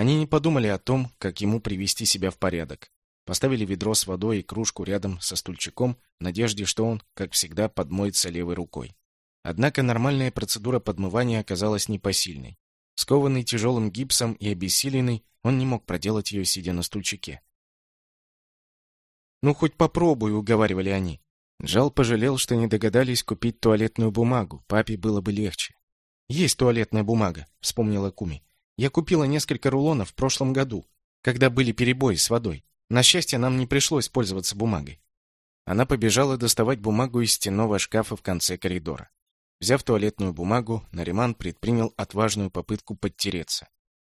Они не подумали о том, как ему привести себя в порядок. Поставили ведро с водой и кружку рядом со стульчиком в надежде, что он, как всегда, подмоется левой рукой. Однако нормальная процедура подмывания оказалась непосильной. Скованный тяжелым гипсом и обессиленный, он не мог проделать ее, сидя на стульчике. «Ну, хоть попробуй», — уговаривали они. Джал пожалел, что не догадались купить туалетную бумагу. Папе было бы легче. «Есть туалетная бумага», — вспомнила Куми. «Я купила несколько рулонов в прошлом году, когда были перебои с водой. На счастье, нам не пришлось пользоваться бумагой». Она побежала доставать бумагу из стенного шкафа в конце коридора. Взяв туалетную бумагу, Нариман предпринял отважную попытку подтереться.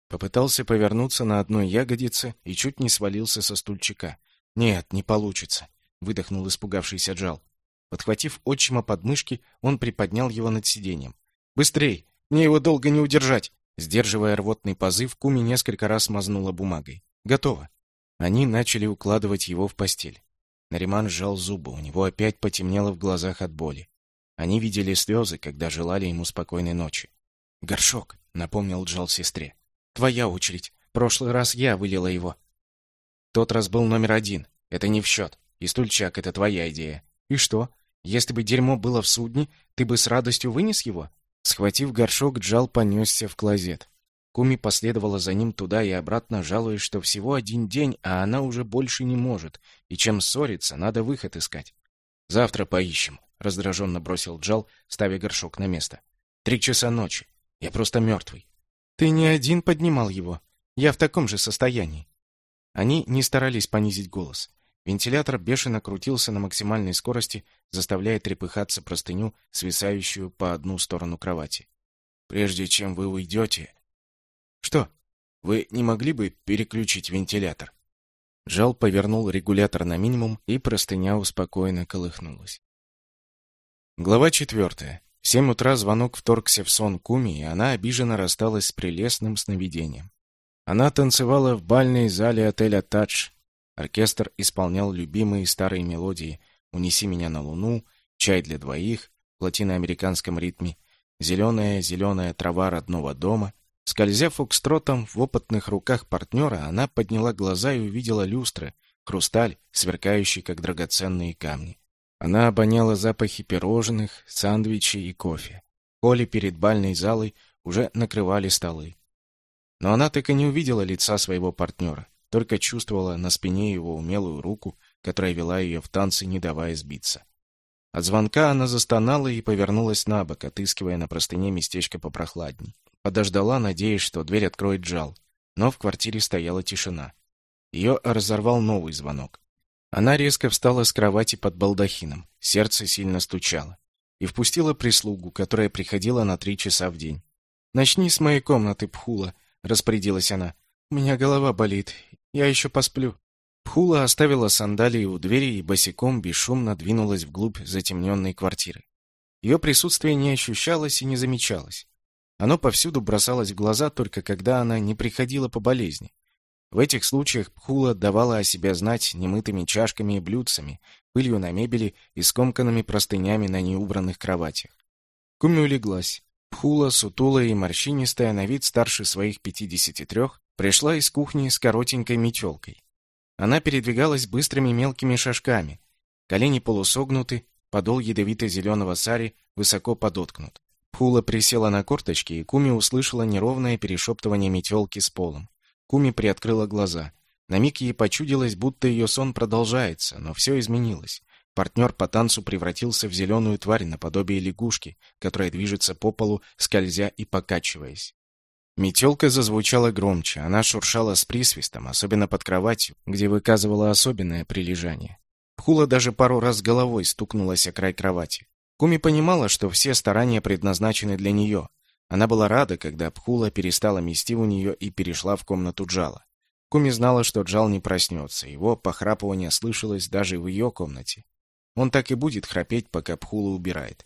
Попытался повернуться на одной ягодице и чуть не свалился со стульчика. «Нет, не получится», — выдохнул испугавшийся Джал. Подхватив отчима под мышки, он приподнял его над сиденьем. «Быстрей! Мне его долго не удержать!» Сдерживая рвотный позыв, Куми несколько раз мазнула бумагой. «Готово!» Они начали укладывать его в постель. Нариман сжал зубы, у него опять потемнело в глазах от боли. Они видели слезы, когда желали ему спокойной ночи. «Горшок», — напомнил Джал сестре. «Твоя очередь. Прошлый раз я вылила его». «Тот раз был номер один. Это не в счет. И стульчак — это твоя идея. И что? Если бы дерьмо было в судне, ты бы с радостью вынес его?» Схватив горшок, Джал понесся в клозет. Куми последовала за ним туда и обратно, жалуясь, что всего один день, а она уже больше не может, и чем ссориться, надо выход искать. «Завтра поищем», раздраженно бросил Джал, ставя горшок на место. Три часа ночи. Я просто мертвый. Ты не один поднимал его. Я в таком же состоянии. Они не старались понизить голос. Вентилятор бешено крутился на максимальной скорости, заставляя трепыхаться простыню, свисающую по одну сторону кровати. Прежде чем вы уйдете... Что? Вы не могли бы переключить вентилятор? Джал повернул регулятор на минимум, и простыня успокоенно колыхнулась. Глава четвертая. В семь утра звонок вторгся в сон Куми, и она обиженно рассталась с прелестным сновидением. Она танцевала в бальной зале отеля «Тадж». Оркестр исполнял любимые старые мелодии «Унеси меня на луну», «Чай для двоих» в латиноамериканском ритме, «Зеленая, зеленая трава родного дома». Скользя фокстротом в опытных руках партнера, она подняла глаза и увидела люстры, хрусталь, сверкающий, как драгоценные камни. Она обоняла запахи пирожных, сандвичей и кофе. Холле перед бальной залой уже накрывали столы. Но она так и не увидела лица своего партнера, только чувствовала на спине его умелую руку, которая вела ее в танцы, не давая сбиться. От звонка она застонала и повернулась на бок, отыскивая на простыне местечко попрохладней. Подождала, надеясь, что дверь откроет Джал, но в квартире стояла тишина. Ее разорвал новый звонок. Она резко встала с кровати под балдахином. Сердце сильно стучало. И впустила прислугу, которая приходила на три часа в день. «Начни с моей комнаты, Пхула», — распорядилась она. «У меня голова болит. Я еще посплю». Пхула оставила сандалии у двери и босиком бесшумно двинулась вглубь затемненной квартиры. Ее присутствие не ощущалось и не замечалось. Оно повсюду бросалось в глаза только когда она не приходила по болезни. В этих случаях Пхула давала о себе знать немытыми чашками и блюдцами, пылью на мебели и скомканными простынями на неубранных кроватях. Куми улеглась. Пхула, сутулая и морщинистая, на вид старше своих пятидесяти трех, пришла из кухни с коротенькой метелкой. Она передвигалась быстрыми мелкими шажками. Колени полусогнуты, подол ядовито-зеленого сари высоко подоткнут. Пхула присела на корточки, и Куми услышала неровное перешептывание метелки с полом. Куми приоткрыла глаза. На миг ей почудилось, будто ее сон продолжается, но все изменилось. Партнер по танцу превратился в зеленую тварь наподобие лягушки, которая движется по полу, скользя и покачиваясь. Метелка зазвучала громче, она шуршала с присвистом, особенно под кроватью, где выказывала особенное прилежание. Пхула даже пару раз головой стукнулась о край кровати. Куми понимала, что все старания предназначены для нее, она была рада, когда Пхула перестала мести у нее и перешла в комнату Джала. Куми знала, что Джал не проснется, его похрапывание слышалось даже в ее комнате. Он так и будет храпеть, пока Пхула убирает.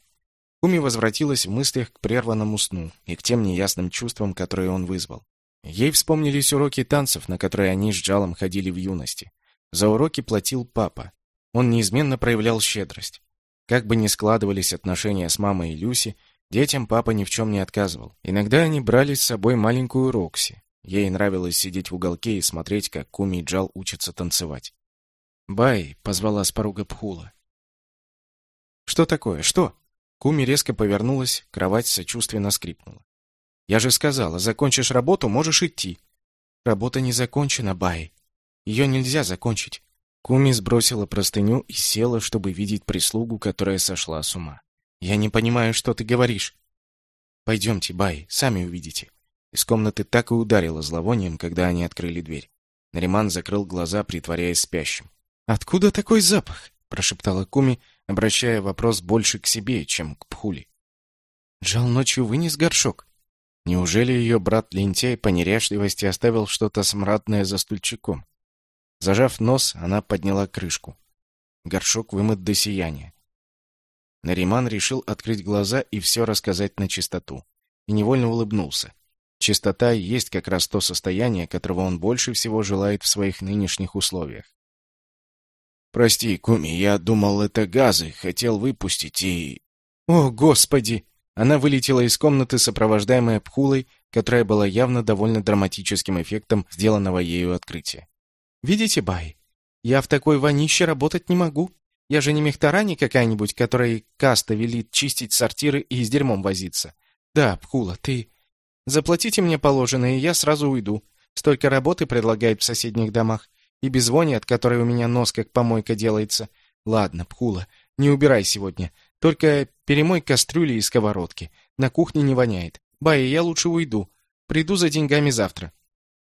Куми возвратилась в мыслях к прерванному сну и к тем неясным чувствам, которые он вызвал. Ей вспомнились уроки танцев, на которые они с Джалом ходили в юности. За уроки платил папа. Он неизменно проявлял щедрость. Как бы ни складывались отношения с мамой и Люси, Детям папа ни в чем не отказывал. Иногда они брали с собой маленькую Рокси. Ей нравилось сидеть в уголке и смотреть, как Куми и Джал учатся танцевать. «Бай!» — позвала с порога Пхула. «Что такое? Что?» Куми резко повернулась, кровать сочувственно скрипнула. «Я же сказала, закончишь работу, можешь идти». «Работа не закончена, Бай. Ее нельзя закончить». Куми сбросила простыню и села, чтобы видеть прислугу, которая сошла с ума. «Я не понимаю, что ты говоришь». «Пойдемте, Бай, сами увидите». Из комнаты так и ударило зловонием, когда они открыли дверь. Нариман закрыл глаза, притворяясь спящим. «Откуда такой запах?» — прошептала Куми, обращая вопрос больше к себе, чем к Пхули. «Джал ночью вынес горшок?» Неужели ее брат-лентяй по неряшливости оставил что-то смрадное за стульчиком? Зажав нос, она подняла крышку. Горшок вымыт до сияния. Нариман решил открыть глаза и все рассказать на чистоту. И невольно улыбнулся. Чистота есть как раз то состояние, которого он больше всего желает в своих нынешних условиях. «Прости, Куми, я думал, это газы, хотел выпустить и...» «О, Господи!» Она вылетела из комнаты, сопровождаемая Пхулой, которая была явно довольно драматическим эффектом сделанного ею открытия. «Видите, Бай, я в такой вонище работать не могу. Я же не мехтарани какая-нибудь, которой каста велит чистить сортиры и с дерьмом возиться. Да, Пхула, ты... Заплатите мне положенное, и я сразу уйду. Столько работы предлагают в соседних домах. И без вони, от которой у меня нос как помойка делается. Ладно, Пхула, не убирай сегодня. Только перемой кастрюли и сковородки. На кухне не воняет. Бай, я лучше уйду. Приду за деньгами завтра.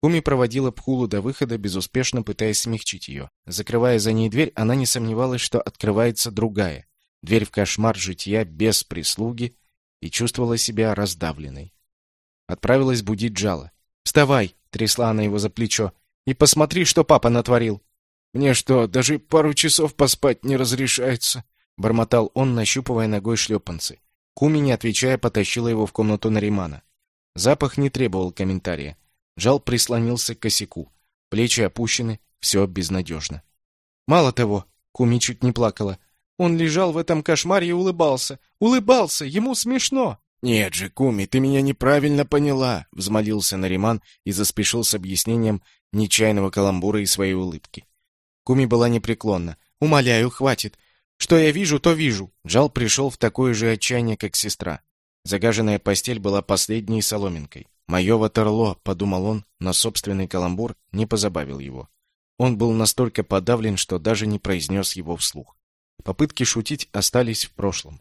Куми проводила Пхулу до выхода, безуспешно пытаясь смягчить ее. Закрывая за ней дверь, она не сомневалась, что открывается другая. Дверь в кошмар житья без прислуги и чувствовала себя раздавленной. Отправилась будить Джала. «Вставай!» — трясла она его за плечо. «И посмотри, что папа натворил!» «Мне что, даже пару часов поспать не разрешается?» — бормотал он, нащупывая ногой шлепанцы. Куми, не отвечая, потащила его в комнату Наримана. Запах не требовал комментария. Джал прислонился к косяку. Плечи опущены, все безнадежно. Мало того, Куми чуть не плакала. Он лежал в этом кошмаре и улыбался. Улыбался, ему смешно. «Нет же, Куми, ты меня неправильно поняла», — взмолился Нариман и заспешил с объяснением нечаянного каламбура и своей улыбки. Куми была непреклонна. «Умоляю, хватит. Что я вижу, то вижу». Джал пришел в такое же отчаяние, как сестра. Загаженная постель была последней соломинкой. «Мое Ватерло», — подумал он, но собственный каламбур не позабавил его. Он был настолько подавлен, что даже не произнес его вслух. Попытки шутить остались в прошлом.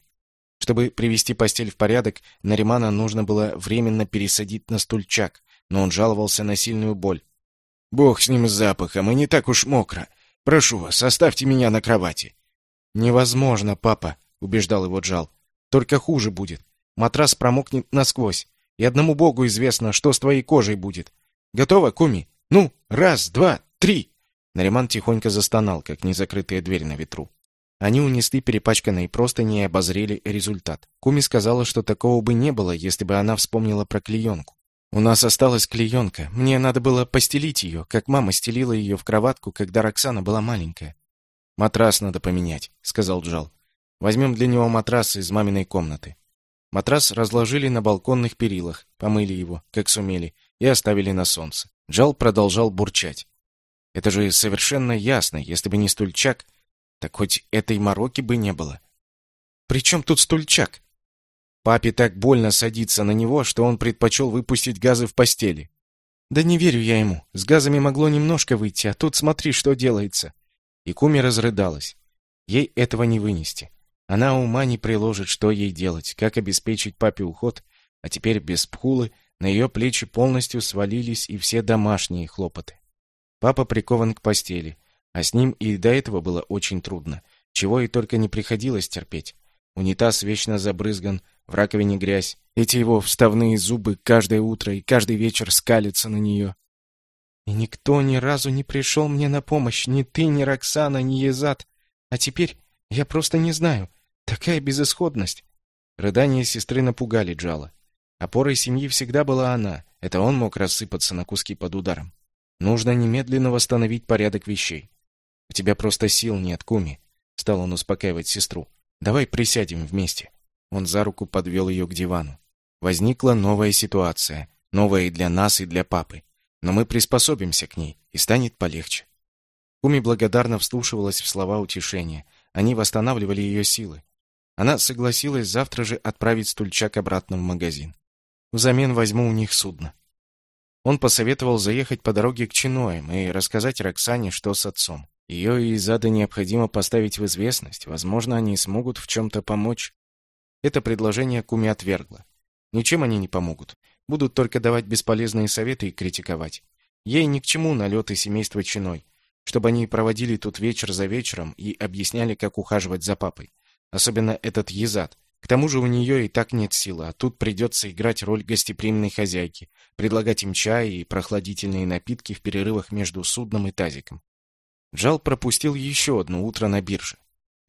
Чтобы привести постель в порядок, Наримана нужно было временно пересадить на стульчак, но он жаловался на сильную боль. «Бог с ним с запахом, и не так уж мокро. Прошу вас, оставьте меня на кровати». «Невозможно, папа», — убеждал его Джал. «Только хуже будет. Матрас промокнет насквозь, и одному богу известно, что с твоей кожей будет. Готово, Куми? Ну, раз, два, три!» Нариман тихонько застонал, как незакрытая дверь на ветру. Они унесли перепачканные простыни и обозрели результат. Куми сказала, что такого бы не было, если бы она вспомнила про клеенку. «У нас осталась клеенка. Мне надо было постелить ее, как мама стелила ее в кроватку, когда Роксана была маленькая». «Матрас надо поменять», — сказал Джал. «Возьмем для него матрас из маминой комнаты». Матрас разложили на балконных перилах, помыли его, как сумели, и оставили на солнце. Джал продолжал бурчать. «Это же совершенно ясно, если бы не стульчак, так хоть этой мороки бы не было. При чем тут стульчак? Папе так больно садиться на него, что он предпочел выпустить газы в постели. Да не верю я ему. С газами могло немножко выйти, а тут смотри, что делается. И Куми разрыдалась. Ей этого не вынести. Она ума не приложит, что ей делать, как обеспечить папе уход, а теперь без пхулы на ее плечи полностью свалились и все домашние хлопоты. Папа прикован к постели, а с ним и до этого было очень трудно, чего и только не приходилось терпеть. Унитаз вечно забрызган, в раковине грязь. Эти его вставные зубы каждое утро и каждый вечер скалятся на нее. И никто ни разу не пришел мне на помощь, ни ты, ни Роксана, ни Езат. А теперь я просто не знаю. Такая безысходность. Рыдания сестры напугали Джала. Опорой семьи всегда была она. Это он мог рассыпаться на куски под ударом. Нужно немедленно восстановить порядок вещей. У тебя просто сил нет, Куми, стал он успокаивать сестру. Давай присядем вместе. Он за руку подвел ее к дивану. Возникла новая ситуация, новая и для нас, и для папы. но мы приспособимся к ней, и станет полегче. Куми благодарно вслушивалась в слова утешения. Они восстанавливали ее силы. Она согласилась завтра же отправить стульчак обратно в магазин. Взамен возьму у них судно. Он посоветовал заехать по дороге к Чиноям и рассказать Роксане, что с отцом. Ее и Изада необходимо поставить в известность. Возможно, они смогут в чем-то помочь. Это предложение Куми отвергла. Ничем они не помогут. Будут только давать бесполезные советы и критиковать. Ей ни к чему налеты семейства Чиной. Чтобы они проводили тут вечер за вечером и объясняли, как ухаживать за папой. Особенно этот Езад. К тому же у нее и так нет силы, а тут придется играть роль гостеприимной хозяйки, предлагать им чай и прохладительные напитки в перерывах между судном и тазиком. Джал пропустил еще одно утро на бирже.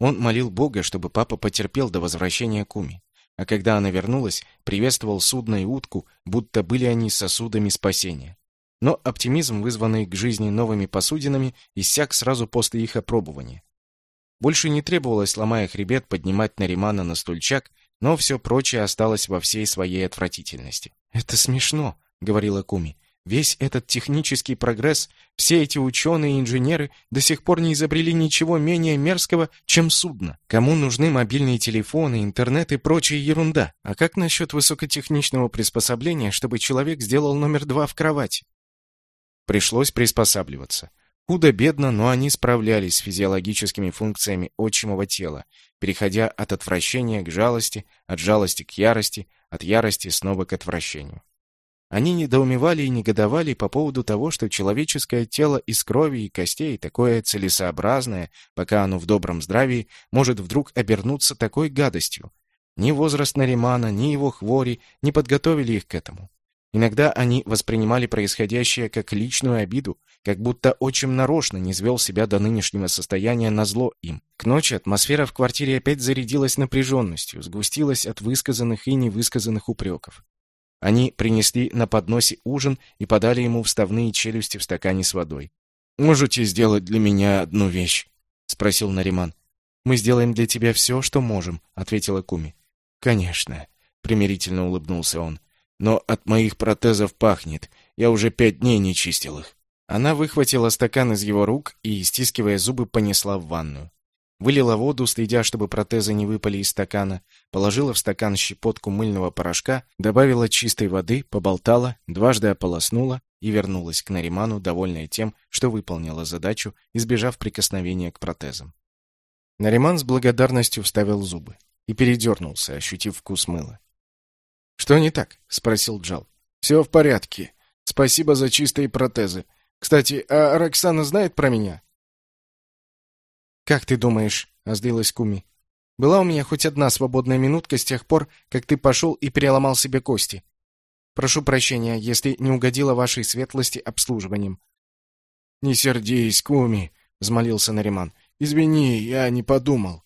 Он молил Бога, чтобы папа потерпел до возвращения Куми. А когда она вернулась, приветствовал судно и утку, будто были они сосудами спасения. Но оптимизм, вызванный к жизни новыми посудинами, иссяк сразу после их опробования. Больше не требовалось, ломая хребет, поднимать Наримана на стульчак, но все прочее осталось во всей своей отвратительности. «Это смешно», — говорила Куми. Весь этот технический прогресс, все эти ученые и инженеры до сих пор не изобрели ничего менее мерзкого, чем судно. Кому нужны мобильные телефоны, интернет и прочая ерунда? А как насчет высокотехничного приспособления, чтобы человек сделал номер два в кровати? Пришлось приспосабливаться. Худо-бедно, но они справлялись с физиологическими функциями отчимого тела, переходя от отвращения к жалости, от жалости к ярости, от ярости снова к отвращению. Они недоумевали и негодовали по поводу того, что человеческое тело из крови и костей, такое целесообразное, пока оно в добром здравии, может вдруг обернуться такой гадостью. Ни возраст Наримана, ни его хвори не подготовили их к этому. Иногда они воспринимали происходящее как личную обиду, как будто отчим нарочно не звел себя до нынешнего состояния на зло им. К ночи атмосфера в квартире опять зарядилась напряженностью, сгустилась от высказанных и невысказанных упреков. Они принесли на подносе ужин и подали ему вставные челюсти в стакане с водой. «Можете сделать для меня одну вещь?» — спросил Нариман. «Мы сделаем для тебя все, что можем», — ответила Куми. «Конечно», — примирительно улыбнулся он. «Но от моих протезов пахнет. Я уже пять дней не чистил их». Она выхватила стакан из его рук и, стискивая зубы, понесла в ванную. Вылила воду, следя, чтобы протезы не выпали из стакана, положила в стакан щепотку мыльного порошка, добавила чистой воды, поболтала, дважды ополоснула и вернулась к Нариману, довольная тем, что выполнила задачу, избежав прикосновения к протезам. Нариман с благодарностью вставил зубы и передернулся, ощутив вкус мыла. «Что не так?» — спросил Джал. «Все в порядке. Спасибо за чистые протезы. Кстати, а Роксана знает про меня?» «Как ты думаешь?» — озлилась Куми. «Была у меня хоть одна свободная минутка с тех пор, как ты пошел и переломал себе кости. Прошу прощения, если не угодила вашей светлости обслуживанием». «Не сердись, Куми», — взмолился Нариман. «Извини, я не подумал».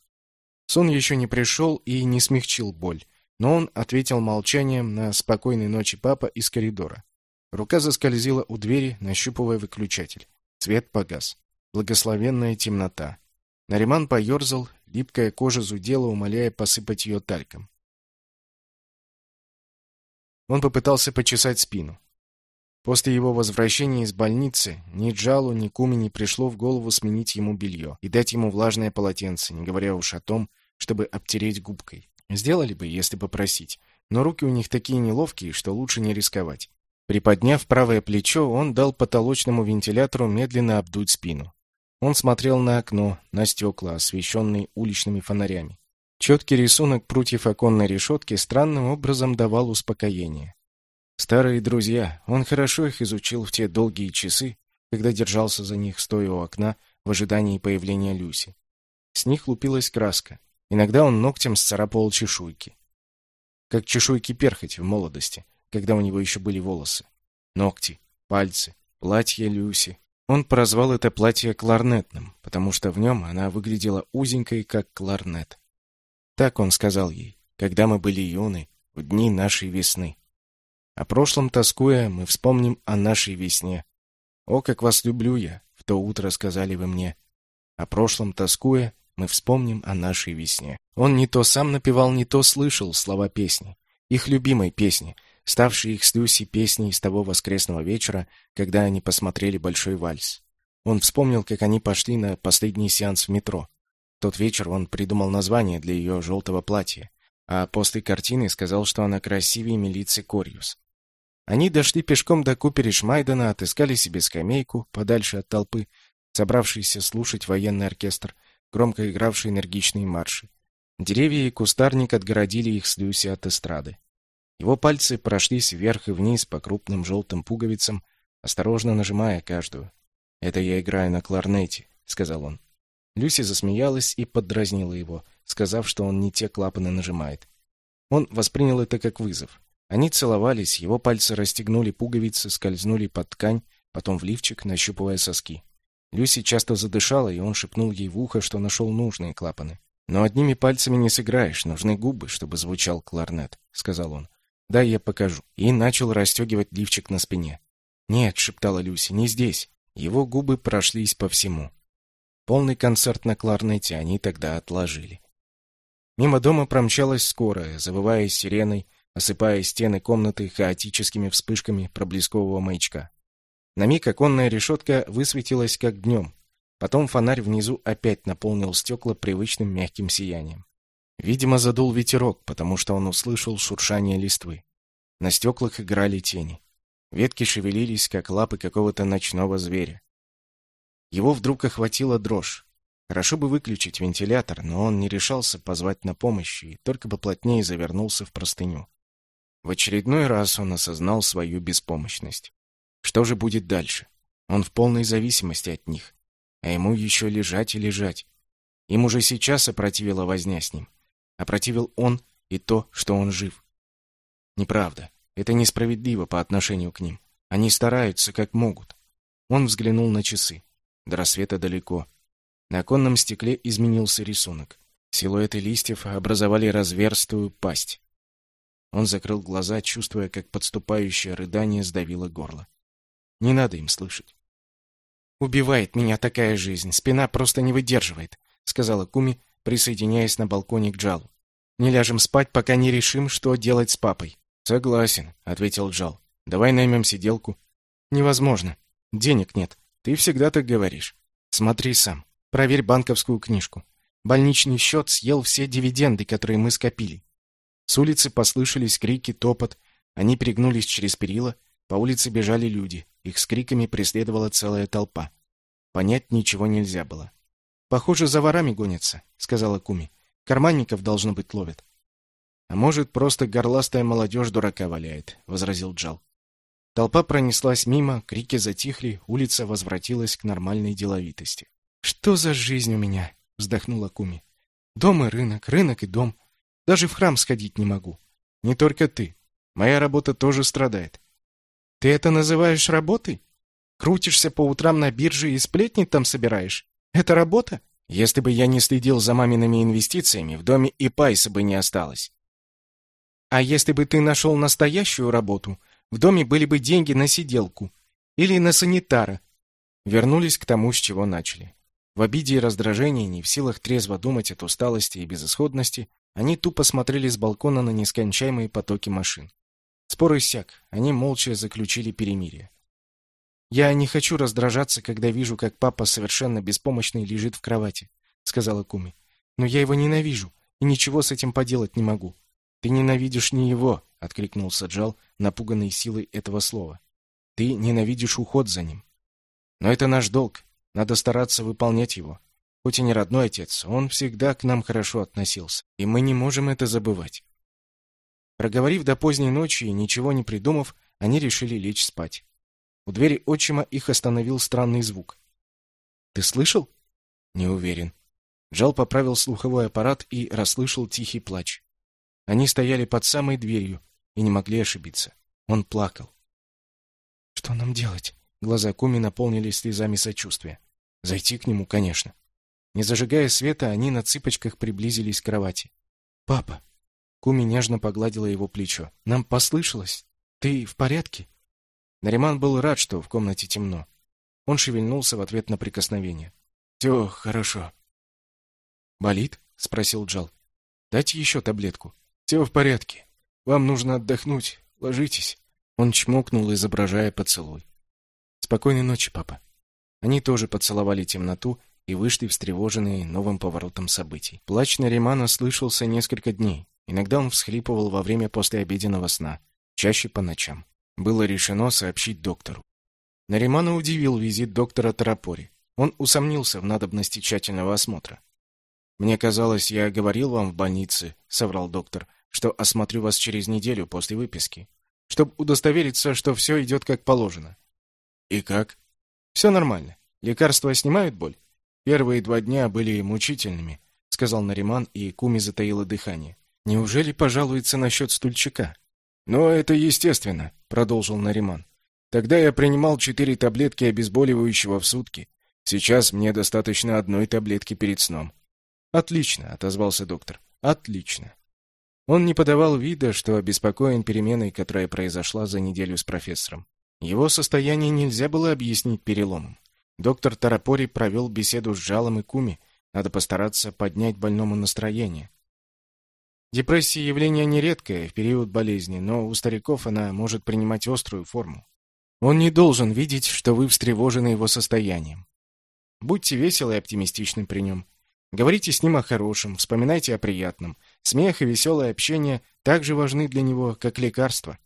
Сон еще не пришел и не смягчил боль, но он ответил молчанием на «Спокойной ночи, папа» из коридора. Рука заскользила у двери, нащупывая выключатель. Свет погас. Благословенная темнота. Нариман поерзал, липкая кожа зудела, умоляя посыпать ее тальком. Он попытался почесать спину. После его возвращения из больницы ни Джалу, ни Куми не пришло в голову сменить ему белье и дать ему влажное полотенце, не говоря уж о том, чтобы обтереть губкой. Сделали бы, если попросить, но руки у них такие неловкие, что лучше не рисковать. Приподняв правое плечо, он дал потолочному вентилятору медленно обдуть спину. Он смотрел на окно, на стекла, освещенные уличными фонарями. Четкий рисунок прутьев оконной решетки странным образом давал успокоение. Старые друзья, он хорошо их изучил в те долгие часы, когда держался за них, стоя у окна, в ожидании появления Люси. С них лупилась краска. Иногда он ногтем сцарапывал чешуйки. Как чешуйки перхоть в молодости, когда у него еще были волосы. Ногти, пальцы, платье Люси, он прозвал это платье кларнетным, потому что в нем она выглядела узенькой, как кларнет. Так он сказал ей, когда мы были юны, в дни нашей весны. О прошлом тоскуя, мы вспомним о нашей весне. О, как вас люблю я, в то утро сказали вы мне. О прошлом тоскуя, мы вспомним о нашей весне. Он не то сам напевал, не то слышал слова песни, их любимой песни, ставшей их с Люси песней с того воскресного вечера, когда они посмотрели «Большой вальс». Он вспомнил, как они пошли на последний сеанс в метро. Тот вечер он придумал название для ее желтого платья, а после картины сказал, что она красивее милиции Корьюс. Они дошли пешком до Купериш Майдана, отыскали себе скамейку подальше от толпы, собравшейся слушать военный оркестр, громко игравший энергичные марши. Деревья и кустарник отгородили их с Люси от эстрады. Его пальцы прошлись вверх и вниз по крупным желтым пуговицам, осторожно нажимая каждую. «Это я играю на кларнете», — сказал он. Люси засмеялась и поддразнила его, сказав, что он не те клапаны нажимает. Он воспринял это как вызов. Они целовались, его пальцы расстегнули пуговицы, скользнули под ткань, потом в лифчик, нащупывая соски. Люси часто задышала, и он шепнул ей в ухо, что нашел нужные клапаны. «Но одними пальцами не сыграешь, нужны губы, чтобы звучал кларнет», — сказал он. «Дай я покажу». И начал расстегивать лифчик на спине. «Нет», — шептала Люси, — «не здесь». Его губы прошлись по всему. Полный концерт на кларнете они тогда отложили. Мимо дома промчалась скорая, завывая сиреной, осыпая стены комнаты хаотическими вспышками проблескового маячка. На миг оконная решетка высветилась как днем. Потом фонарь внизу опять наполнил стекла привычным мягким сиянием. Видимо, задул ветерок, потому что он услышал шуршание листвы. На стеклах играли тени. Ветки шевелились, как лапы какого-то ночного зверя. Его вдруг охватила дрожь. Хорошо бы выключить вентилятор, но он не решался позвать на помощь и только плотнее завернулся в простыню. В очередной раз он осознал свою беспомощность. Что же будет дальше? Он в полной зависимости от них. А ему еще лежать и лежать. Им уже сейчас опротивила возня с ним. Опротивил он и то, что он жив. Неправда. Это несправедливо по отношению к ним. Они стараются как могут. Он взглянул на часы. До рассвета далеко. На оконном стекле изменился рисунок. Силуэты листьев образовали разверстую пасть. Он закрыл глаза, чувствуя, как подступающее рыдание сдавило горло. Не надо им слышать. «Убивает меня такая жизнь, спина просто не выдерживает», — сказала Куми, присоединяясь на балконе к Джалу. «Не ляжем спать, пока не решим, что делать с папой». «Согласен», — ответил Джал. «Давай наймем сиделку». «Невозможно. Денег нет. Ты всегда так говоришь. Смотри сам. Проверь банковскую книжку. Больничный счет съел все дивиденды, которые мы скопили. С улицы послышались крики, топот. Они перегнулись через перила. По улице бежали люди. Их с криками преследовала целая толпа. Понять ничего нельзя было. «Похоже, за ворами гонятся», — сказала Куми. «Карманников, должно быть, ловят». «А может, просто горластая молодежь дурака валяет», — возразил Джал. Толпа пронеслась мимо, крики затихли, улица возвратилась к нормальной деловитости. «Что за жизнь у меня?» — вздохнула Куми. «Дом и рынок, рынок и дом. Даже в храм сходить не могу. Не только ты. Моя работа тоже страдает. Ты это называешь работой? Крутишься по утрам на бирже и сплетни там собираешь? Это работа? Если бы я не следил за мамиными инвестициями, в доме и пайса бы не осталось. А если бы ты нашел настоящую работу, в доме были бы деньги на сиделку или на санитара. Вернулись к тому, с чего начали. В обиде и раздражении, не в силах трезво думать от усталости и безысходности, они тупо смотрели с балкона на нескончаемые потоки машин. Спор иссяк, они молча заключили перемирие. «Я не хочу раздражаться, когда вижу, как папа совершенно беспомощный лежит в кровати», — сказала Куми. «Но я его ненавижу, и ничего с этим поделать не могу». «Ты ненавидишь не его», — откликнулся Джал, напуганный силой этого слова. «Ты ненавидишь уход за ним. Но это наш долг, надо стараться выполнять его. Хоть и не родной отец, он всегда к нам хорошо относился, и мы не можем это забывать. Проговорив до поздней ночи и ничего не придумав, они решили лечь спать. У двери отчима их остановил странный звук. «Ты слышал?» «Не уверен». Джал поправил слуховой аппарат и расслышал тихий плач. Они стояли под самой дверью и не могли ошибиться. Он плакал. «Что нам делать?» Глаза Куми наполнились слезами сочувствия. «Зайти к нему, конечно». Не зажигая света, они на цыпочках приблизились к кровати. «Папа!» Куми нежно погладила его плечо. «Нам послышалось. Ты в порядке?» Нариман был рад, что в комнате темно. Он шевельнулся в ответ на прикосновение. «Все хорошо». «Болит?» — спросил Джал. «Дайте еще таблетку». «Все в порядке. Вам нужно отдохнуть. ложитесь». Он чмокнул, изображая поцелуй. «Спокойной ночи, папа». Они тоже поцеловали темноту и вышли встревоженные новым поворотом событий. Плач Наримана слышался несколько дней. Иногда он всхлипывал во время послеобеденного сна, чаще по ночам. Было решено сообщить доктору. Наримана удивил визит доктора Тарапори. Он усомнился в надобности тщательного осмотра. «Мне казалось, я говорил вам в больнице», — соврал доктор, «что осмотрю вас через неделю после выписки, чтобы удостовериться, что все идет как положено». «И как?» «Все нормально. Лекарства снимают боль?» «Первые два дня были мучительными», — сказал Нариман, и Куми затаила дыхание. «Неужели пожалуется насчет стульчика?» «Но это естественно», — продолжил Нариман. «Тогда я принимал четыре таблетки обезболивающего в сутки. Сейчас мне достаточно одной таблетки перед сном. Отлично, отозвался доктор. Отлично. Он не подавал вида, что обеспокоен переменой, которая произошла за неделю с профессором. Его состояние нельзя было объяснить переломом. Доктор Тарапори провел беседу с Жалом и Куми. Надо постараться поднять больному настроение. Депрессия явление нередкое в период болезни, но у стариков она может принимать острую форму. Он не должен видеть, что вы встревожены его состоянием. Будьте веселы и оптимистичны при нем. Говорите с ним о хорошем, вспоминайте о приятном. Смех и веселое общение так же важны для него, как лекарства.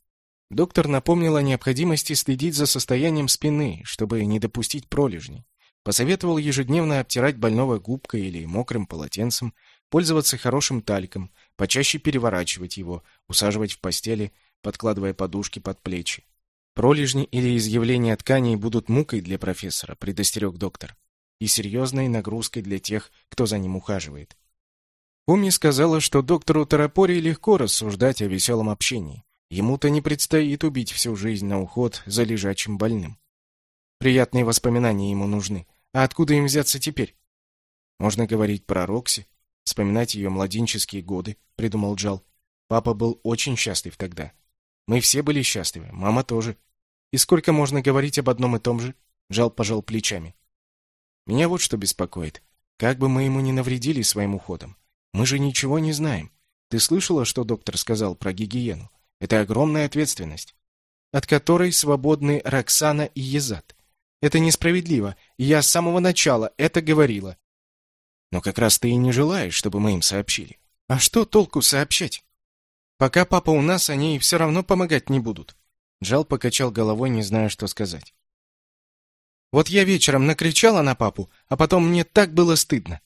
Доктор напомнил о необходимости следить за состоянием спины, чтобы не допустить пролежней. Посоветовал ежедневно обтирать больного губкой или мокрым полотенцем, пользоваться хорошим тальком, почаще переворачивать его, усаживать в постели, подкладывая подушки под плечи. Пролежни или изъявления тканей будут мукой для профессора, предостерег доктор и серьезной нагрузкой для тех, кто за ним ухаживает. Уми сказала, что доктору Тарапори легко рассуждать о веселом общении. Ему-то не предстоит убить всю жизнь на уход за лежачим больным. Приятные воспоминания ему нужны. А откуда им взяться теперь? Можно говорить про Рокси, вспоминать ее младенческие годы, придумал Джал. Папа был очень счастлив тогда. Мы все были счастливы, мама тоже. И сколько можно говорить об одном и том же? Джал пожал плечами. Меня вот что беспокоит. Как бы мы ему не навредили своим уходом. Мы же ничего не знаем. Ты слышала, что доктор сказал про гигиену? Это огромная ответственность, от которой свободны Роксана и Езат. Это несправедливо, и я с самого начала это говорила. Но как раз ты и не желаешь, чтобы мы им сообщили. А что толку сообщать? Пока папа у нас, они все равно помогать не будут. Джал покачал головой, не зная, что сказать. Вот я вечером накричала на папу, а потом мне так было стыдно.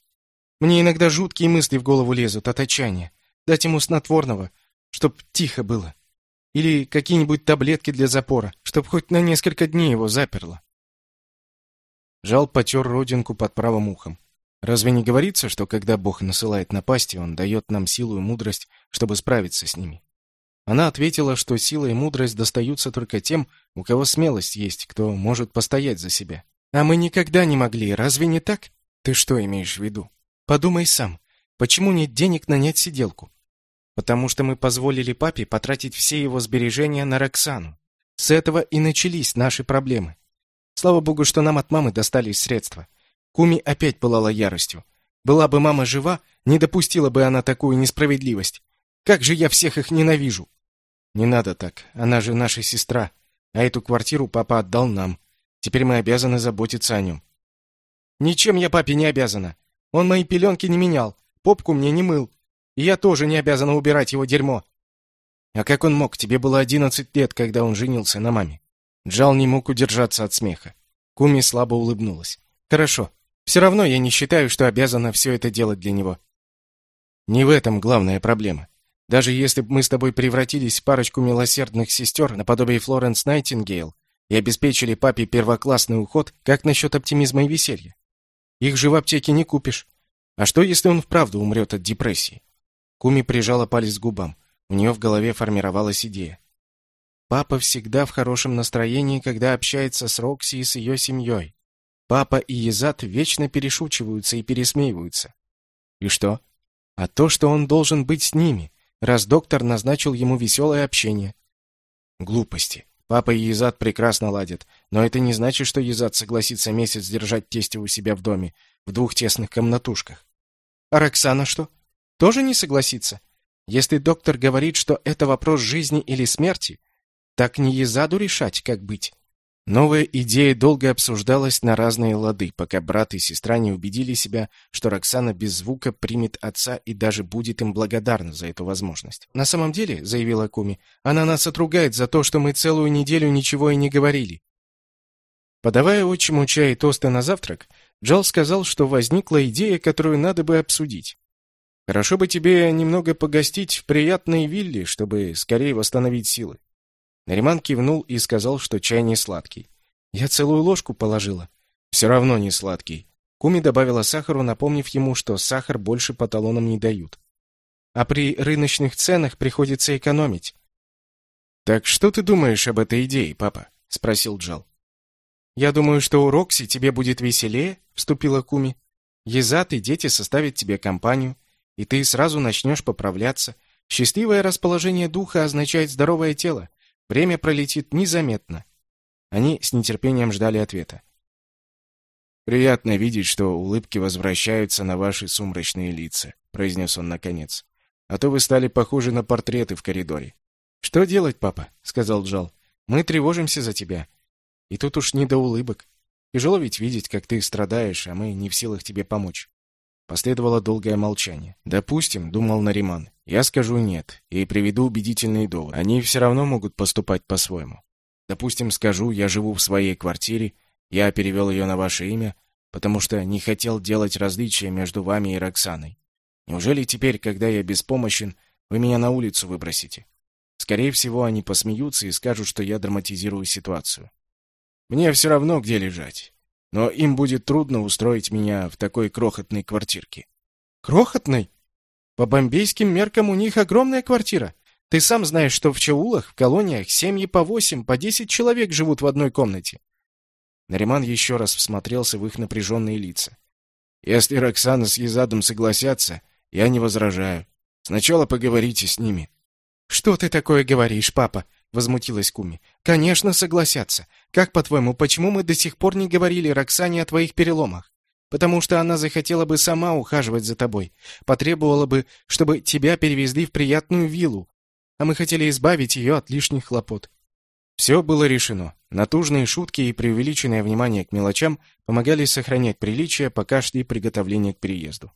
Мне иногда жуткие мысли в голову лезут от отчаяния. Дать ему снотворного, чтоб тихо было. Или какие-нибудь таблетки для запора, чтоб хоть на несколько дней его заперло. Жал потер родинку под правым ухом. Разве не говорится, что когда Бог насылает напасти, он дает нам силу и мудрость, чтобы справиться с ними? Она ответила, что сила и мудрость достаются только тем, у кого смелость есть, кто может постоять за себя. А мы никогда не могли, разве не так? Ты что имеешь в виду? Подумай сам. Почему нет денег нанять сиделку? Потому что мы позволили папе потратить все его сбережения на Роксану. С этого и начались наши проблемы. Слава богу, что нам от мамы достались средства. Куми опять пылала яростью. Была бы мама жива, не допустила бы она такую несправедливость. Как же я всех их ненавижу. Не надо так. Она же наша сестра. А эту квартиру папа отдал нам. Теперь мы обязаны заботиться о нем. Ничем я папе не обязана. Он мои пеленки не менял, попку мне не мыл. И я тоже не обязана убирать его дерьмо. А как он мог? Тебе было одиннадцать лет, когда он женился на маме. Джал не мог удержаться от смеха. Куми слабо улыбнулась. Хорошо. Все равно я не считаю, что обязана все это делать для него. Не в этом главная проблема. Даже если бы мы с тобой превратились в парочку милосердных сестер наподобие Флоренс Найтингейл и обеспечили папе первоклассный уход, как насчет оптимизма и веселья? Их же в аптеке не купишь. А что, если он вправду умрет от депрессии? Куми прижала палец к губам. У нее в голове формировалась идея. Папа всегда в хорошем настроении, когда общается с Рокси и с ее семьей. Папа и Езат вечно перешучиваются и пересмеиваются. И что? А то, что он должен быть с ними, раз доктор назначил ему веселое общение. Глупости. Папа и Езад прекрасно ладят, но это не значит, что Езад согласится месяц держать тестя у себя в доме, в двух тесных комнатушках. А Роксана что? Тоже не согласится? Если доктор говорит, что это вопрос жизни или смерти, Так не Езаду решать, как быть. Новая идея долго обсуждалась на разные лады, пока брат и сестра не убедили себя, что Роксана без звука примет отца и даже будет им благодарна за эту возможность. «На самом деле», — заявила Куми, — «она нас отругает за то, что мы целую неделю ничего и не говорили». Подавая отчиму чай и тосты на завтрак, Джал сказал, что возникла идея, которую надо бы обсудить. «Хорошо бы тебе немного погостить в приятной вилле, чтобы скорее восстановить силы». Нариман кивнул и сказал, что чай не сладкий. «Я целую ложку положила». «Все равно не сладкий». Куми добавила сахару, напомнив ему, что сахар больше по талонам не дают. «А при рыночных ценах приходится экономить». «Так что ты думаешь об этой идее, папа?» — спросил Джал. «Я думаю, что у Рокси тебе будет веселее», — вступила Куми. «Езат и дети составят тебе компанию, и ты сразу начнешь поправляться. Счастливое расположение духа означает здоровое тело. Время пролетит незаметно. Они с нетерпением ждали ответа. Приятно видеть, что улыбки возвращаются на ваши сумрачные лица, произнес он наконец. А то вы стали похожи на портреты в коридоре. Что делать, папа? сказал Джал. Мы тревожимся за тебя. И тут уж не до улыбок. Тяжело ведь видеть, как ты страдаешь, а мы не в силах тебе помочь. Последовало долгое молчание. «Допустим», — думал Нариман, — «я скажу нет и приведу убедительные доводы. Они все равно могут поступать по-своему. Допустим, скажу, я живу в своей квартире, я перевел ее на ваше имя, потому что не хотел делать различия между вами и Роксаной. Неужели теперь, когда я беспомощен, вы меня на улицу выбросите? Скорее всего, они посмеются и скажут, что я драматизирую ситуацию. Мне все равно, где лежать но им будет трудно устроить меня в такой крохотной квартирке. Крохотной? По бомбейским меркам у них огромная квартира. Ты сам знаешь, что в Чаулах, в колониях, семьи по восемь, по десять человек живут в одной комнате. Нариман еще раз всмотрелся в их напряженные лица. Если Роксана с Езадом согласятся, я не возражаю. Сначала поговорите с ними. Что ты такое говоришь, папа? Возмутилась Куми. Конечно, согласятся. Как, по-твоему, почему мы до сих пор не говорили Роксане о твоих переломах? Потому что она захотела бы сама ухаживать за тобой, потребовала бы, чтобы тебя перевезли в приятную виллу, а мы хотели избавить ее от лишних хлопот. Все было решено. Натужные шутки и преувеличенное внимание к мелочам помогали сохранять приличие, пока шли приготовления к переезду.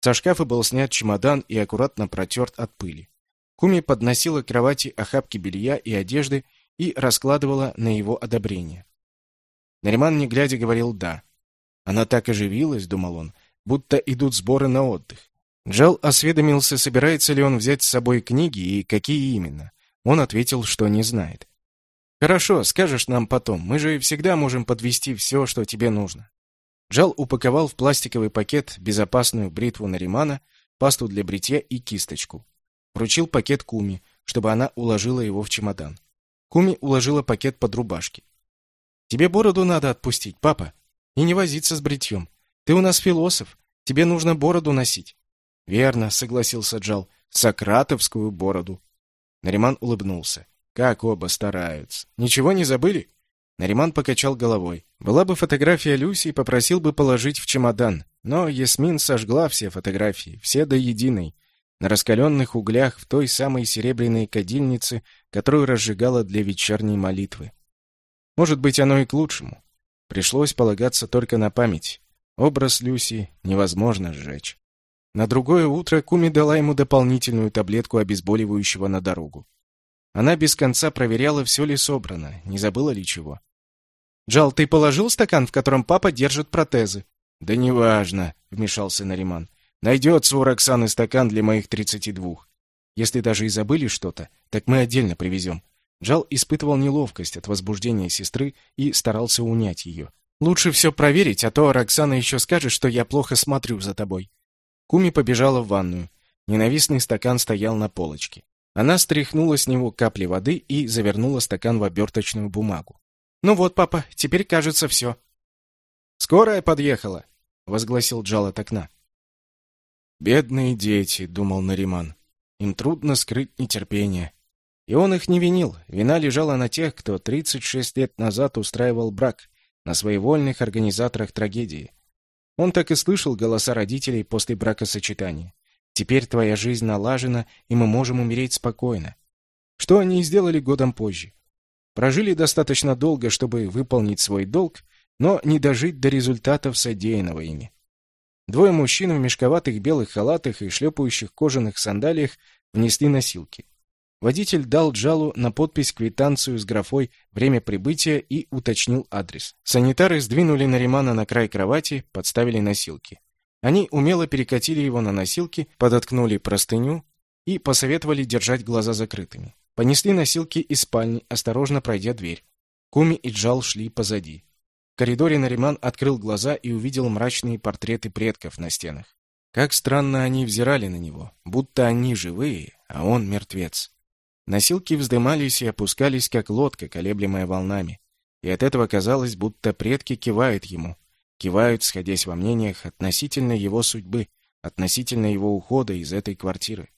Со шкафа был снят чемодан и аккуратно протерт от пыли. Куми подносила к кровати охапки белья и одежды и раскладывала на его одобрение. Нариман, не глядя, говорил «да». Она так оживилась, думал он, будто идут сборы на отдых. Джал осведомился, собирается ли он взять с собой книги и какие именно. Он ответил, что не знает. «Хорошо, скажешь нам потом. Мы же всегда можем подвести все, что тебе нужно». Джал упаковал в пластиковый пакет безопасную бритву Наримана, пасту для бритья и кисточку. Вручил пакет Куми, чтобы она уложила его в чемодан. Куми уложила пакет под рубашки. «Тебе бороду надо отпустить, папа, и не возиться с бритьем. Ты у нас философ, тебе нужно бороду носить». «Верно», — согласился Джал, — «сократовскую бороду». Нариман улыбнулся. «Как оба стараются. Ничего не забыли?» Нариман покачал головой. Была бы фотография Люси, попросил бы положить в чемодан. Но Ясмин сожгла все фотографии, все до единой на раскаленных углях в той самой серебряной кадильнице, которую разжигала для вечерней молитвы. Может быть, оно и к лучшему. Пришлось полагаться только на память. Образ Люси невозможно сжечь. На другое утро Куми дала ему дополнительную таблетку обезболивающего на дорогу. Она без конца проверяла, все ли собрано, не забыла ли чего. «Джал, ты положил стакан, в котором папа держит протезы?» «Да неважно», — вмешался Нариман. Найдется у Роксаны стакан для моих тридцати двух. Если даже и забыли что-то, так мы отдельно привезем. Джал испытывал неловкость от возбуждения сестры и старался унять ее. Лучше все проверить, а то Роксана еще скажет, что я плохо смотрю за тобой. Куми побежала в ванную. Ненавистный стакан стоял на полочке. Она стряхнула с него капли воды и завернула стакан в оберточную бумагу. Ну вот, папа, теперь, кажется, все. Скорая подъехала, возгласил Джал от окна. «Бедные дети», — думал Нариман. «Им трудно скрыть нетерпение». И он их не винил. Вина лежала на тех, кто 36 лет назад устраивал брак, на своевольных организаторах трагедии. Он так и слышал голоса родителей после бракосочетания. «Теперь твоя жизнь налажена, и мы можем умереть спокойно». Что они и сделали годом позже. Прожили достаточно долго, чтобы выполнить свой долг, но не дожить до результатов содеянного ими. Двое мужчин в мешковатых белых халатах и шлепающих кожаных сандалиях внесли носилки. Водитель дал Джалу на подпись квитанцию с графой «Время прибытия» и уточнил адрес. Санитары сдвинули Наримана на край кровати, подставили носилки. Они умело перекатили его на носилки, подоткнули простыню и посоветовали держать глаза закрытыми. Понесли носилки из спальни, осторожно пройдя дверь. Куми и Джал шли позади. Коридоре Нариман открыл глаза и увидел мрачные портреты предков на стенах. Как странно они взирали на него, будто они живые, а он мертвец. Носилки вздымались и опускались, как лодка, колеблемая волнами. И от этого казалось, будто предки кивают ему, кивают, сходясь во мнениях относительно его судьбы, относительно его ухода из этой квартиры.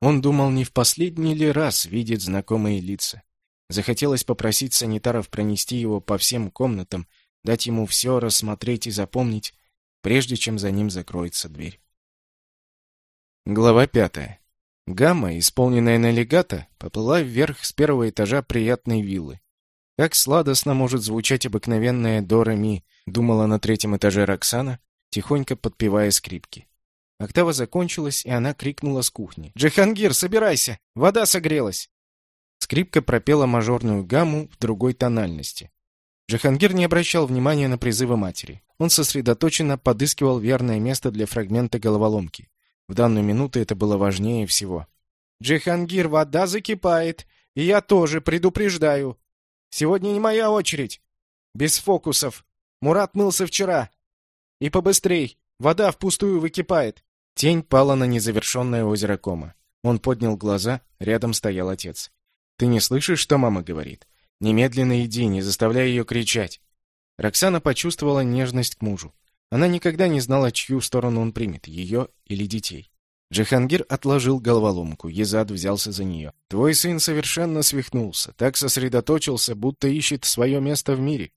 Он думал, не в последний ли раз видит знакомые лица. Захотелось попросить санитаров пронести его по всем комнатам, дать ему все рассмотреть и запомнить, прежде чем за ним закроется дверь. Глава пятая. Гамма, исполненная на легато, поплыла вверх с первого этажа приятной виллы. Как сладостно может звучать обыкновенная до ми, думала на третьем этаже Роксана, тихонько подпевая скрипки. Октава закончилась, и она крикнула с кухни: "Джихангир, собирайся, вода согрелась". Скрипка пропела мажорную гамму в другой тональности. Джихангир не обращал внимания на призывы матери. Он сосредоточенно подыскивал верное место для фрагмента головоломки. В данную минуту это было важнее всего. «Джихангир, вода закипает, и я тоже предупреждаю. Сегодня не моя очередь. Без фокусов. Мурат мылся вчера. И побыстрей, вода впустую выкипает». Тень пала на незавершенное озеро Кома. Он поднял глаза, рядом стоял отец. «Ты не слышишь, что мама говорит? Немедленно иди, не заставляй ее кричать». Роксана почувствовала нежность к мужу. Она никогда не знала, чью сторону он примет, ее или детей. Джихангир отложил головоломку, Езад взялся за нее. «Твой сын совершенно свихнулся, так сосредоточился, будто ищет свое место в мире».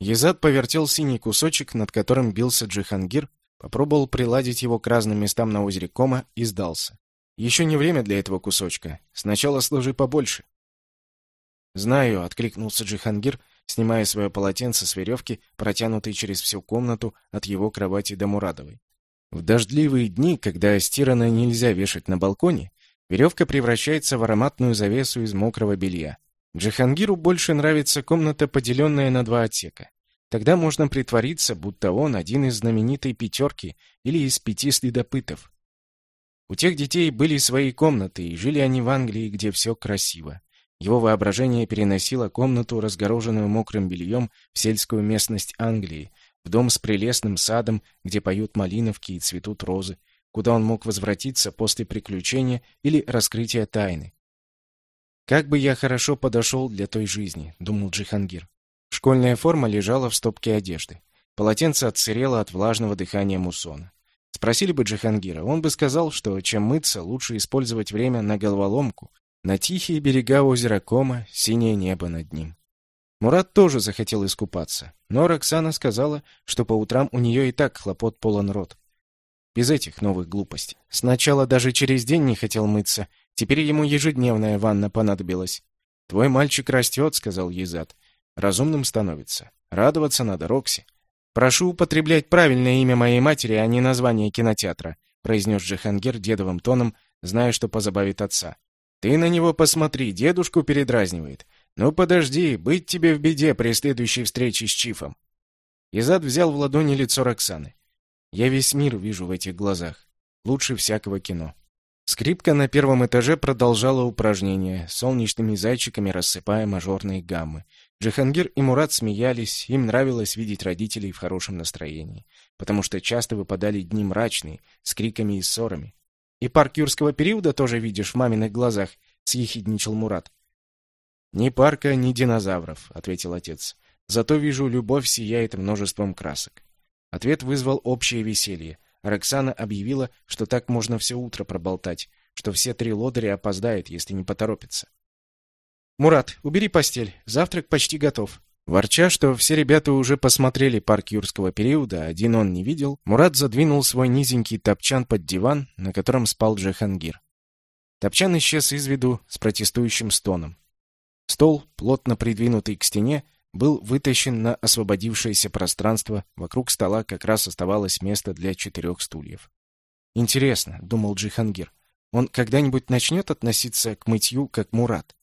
Езад повертел синий кусочек, над которым бился Джихангир, попробовал приладить его к разным местам на озере Кома и сдался. «Еще не время для этого кусочка. Сначала сложи побольше». «Знаю», — откликнулся Джихангир, снимая свое полотенце с веревки, протянутой через всю комнату от его кровати до Мурадовой. В дождливые дни, когда стирано нельзя вешать на балконе, веревка превращается в ароматную завесу из мокрого белья. Джихангиру больше нравится комната, поделенная на два отсека. Тогда можно притвориться, будто он один из знаменитой пятерки или из пяти следопытов. У тех детей были свои комнаты, и жили они в Англии, где все красиво. Его воображение переносило комнату, разгороженную мокрым бельем, в сельскую местность Англии, в дом с прелестным садом, где поют малиновки и цветут розы, куда он мог возвратиться после приключения или раскрытия тайны. «Как бы я хорошо подошел для той жизни», — думал Джихангир. Школьная форма лежала в стопке одежды. Полотенце отсырело от влажного дыхания муссона. Спросили бы Джихангира, он бы сказал, что чем мыться, лучше использовать время на головоломку, на тихие берега озера Кома, синее небо над ним. Мурат тоже захотел искупаться, но Роксана сказала, что по утрам у нее и так хлопот полон рот. Без этих новых глупостей. Сначала даже через день не хотел мыться, теперь ему ежедневная ванна понадобилась. «Твой мальчик растет», — сказал Езад. «Разумным становится. Радоваться надо, Рокси». «Прошу употреблять правильное имя моей матери, а не название кинотеатра», — произнес Джихангир дедовым тоном, зная, что позабавит отца. Ты на него посмотри, дедушку передразнивает. Ну подожди, быть тебе в беде при следующей встрече с Чифом. Изад взял в ладони лицо Роксаны. Я весь мир вижу в этих глазах. Лучше всякого кино. Скрипка на первом этаже продолжала упражнения, солнечными зайчиками рассыпая мажорные гаммы. Джихангир и Мурат смеялись, им нравилось видеть родителей в хорошем настроении, потому что часто выпадали дни мрачные, с криками и ссорами. И парк юрского периода тоже видишь в маминых глазах, съехидничал Мурат. Ни парка, ни динозавров, ответил отец. Зато вижу, любовь сияет множеством красок. Ответ вызвал общее веселье. Роксана объявила, что так можно все утро проболтать, что все три лодыря опоздают, если не поторопятся. Мурат, убери постель, завтрак почти готов. Ворча, что все ребята уже посмотрели парк юрского периода, один он не видел, Мурат задвинул свой низенький топчан под диван, на котором спал Джахангир. Топчан исчез из виду с протестующим стоном. Стол, плотно придвинутый к стене, был вытащен на освободившееся пространство, вокруг стола как раз оставалось место для четырех стульев. «Интересно», — думал Джихангир, — «он когда-нибудь начнет относиться к мытью, как Мурат?»